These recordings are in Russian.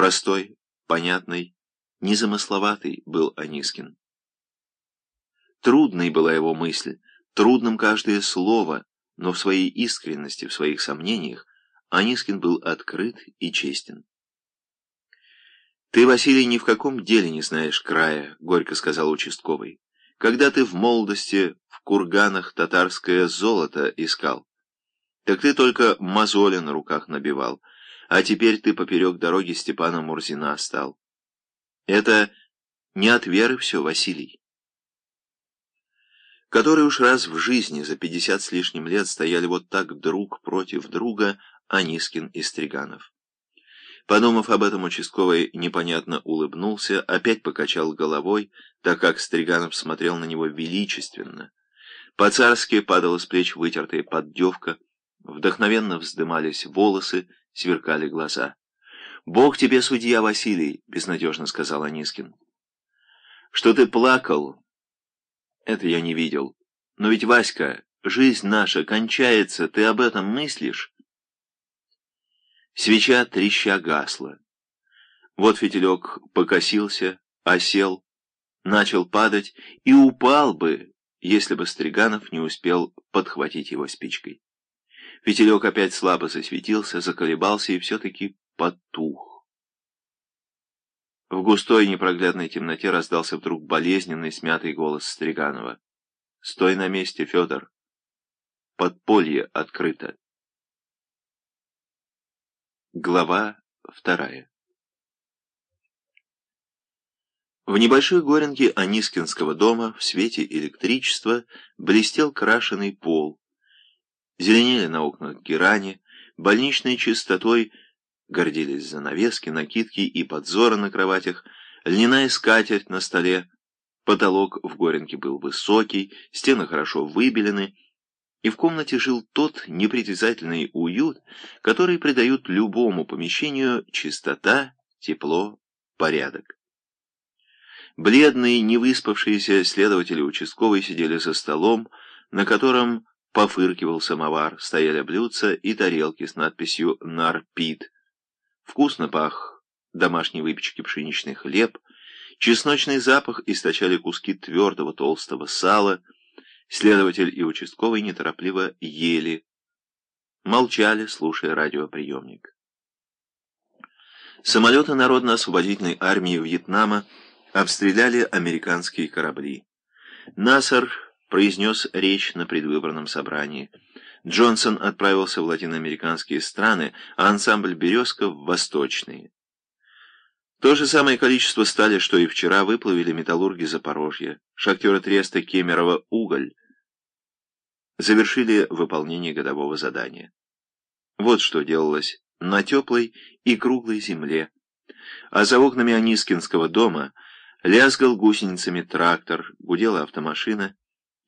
Простой, понятный, незамысловатый был Анискин. Трудной была его мысль, трудным каждое слово, но в своей искренности, в своих сомнениях Анискин был открыт и честен. «Ты, Василий, ни в каком деле не знаешь края», — горько сказал участковый. «Когда ты в молодости в курганах татарское золото искал, так ты только мозоли на руках набивал, а теперь ты поперек дороги Степана Мурзина стал. Это не от веры все, Василий» которые уж раз в жизни за пятьдесят с лишним лет стояли вот так друг против друга Анискин и Стриганов. Подумав об этом, участковый непонятно улыбнулся, опять покачал головой, так как Стриганов смотрел на него величественно. По-царски падала с плеч вытертая поддевка, вдохновенно вздымались волосы, сверкали глаза. «Бог тебе судья, Василий», — безнадежно сказал Анискин. «Что ты плакал, это я не видел. Но ведь, Васька, жизнь наша кончается, ты об этом мыслишь?» Свеча треща гасла. Вот фитилек покосился, осел, начал падать и упал бы, если бы Стриганов не успел подхватить его спичкой. Фитилек опять слабо засветился, заколебался и все-таки потух. В густой непроглядной темноте раздался вдруг болезненный смятый голос Стриганова. «Стой на месте, Федор! Подполье открыто!» Глава вторая В небольшой горенке Анискинского дома в свете электричества блестел крашеный пол. Зеленели на окнах герани, больничной чистотой гордились занавески, накидки и подзоры на кроватях, льняная скатерть на столе, потолок в горенке был высокий, стены хорошо выбелены, и в комнате жил тот непритязательный уют, который придает любому помещению чистота, тепло, порядок. Бледные, невыспавшиеся следователи участковой сидели за столом, на котором пофыркивал самовар, стояли блюдца и тарелки с надписью «Нарпит». Вкусно пах домашней выпечки пшеничный хлеб, чесночный запах источали куски твердого толстого сала — Следователь и участковый неторопливо ели, молчали, слушая радиоприемник. Самолеты Народно-освободительной армии Вьетнама обстреляли американские корабли. Нассер произнес речь на предвыборном собрании. Джонсон отправился в латиноамериканские страны, а ансамбль «Березка» в восточные. То же самое количество стали, что и вчера, выплавили металлурги Запорожья, шахтеры Треста Кемерово «Уголь», завершили выполнение годового задания. Вот что делалось на теплой и круглой земле. А за окнами Анискинского дома лязгал гусеницами трактор, гудела автомашина,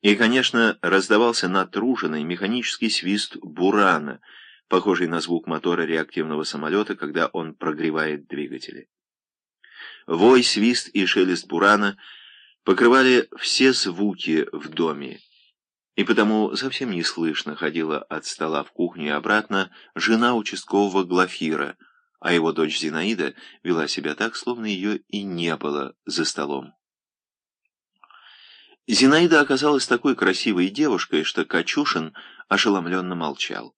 и, конечно, раздавался натруженный механический свист бурана, похожий на звук мотора реактивного самолета, когда он прогревает двигатели. Вой, свист и шелест бурана покрывали все звуки в доме, и потому совсем не слышно ходила от стола в кухню и обратно жена участкового Глафира, а его дочь Зинаида вела себя так, словно ее и не было за столом. Зинаида оказалась такой красивой девушкой, что Качушин ошеломленно молчал.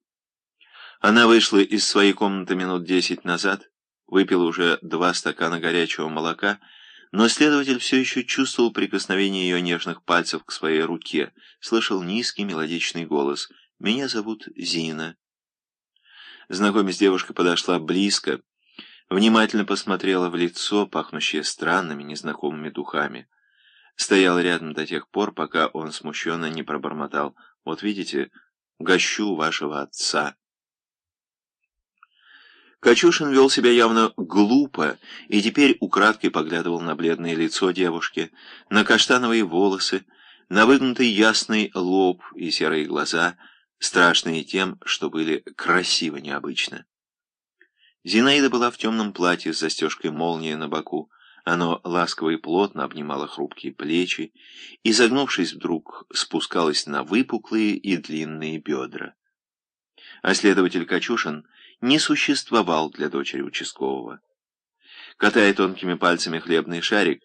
Она вышла из своей комнаты минут десять назад, выпила уже два стакана горячего молока, но следователь все еще чувствовал прикосновение ее нежных пальцев к своей руке, слышал низкий мелодичный голос «Меня зовут Зина». Знакомясь, девушка подошла близко, внимательно посмотрела в лицо, пахнущее странными незнакомыми духами. Стояла рядом до тех пор, пока он смущенно не пробормотал «Вот видите, гощу вашего отца». Качушин вел себя явно глупо и теперь украдкой поглядывал на бледное лицо девушки, на каштановые волосы, на выгнутый ясный лоб и серые глаза, страшные тем, что были красиво необычно. Зинаида была в темном платье с застежкой молнии на боку. Оно ласково и плотно обнимало хрупкие плечи и, загнувшись вдруг, спускалось на выпуклые и длинные бедра. А следователь Качушин не существовал для дочери участкового. Катая тонкими пальцами хлебный шарик,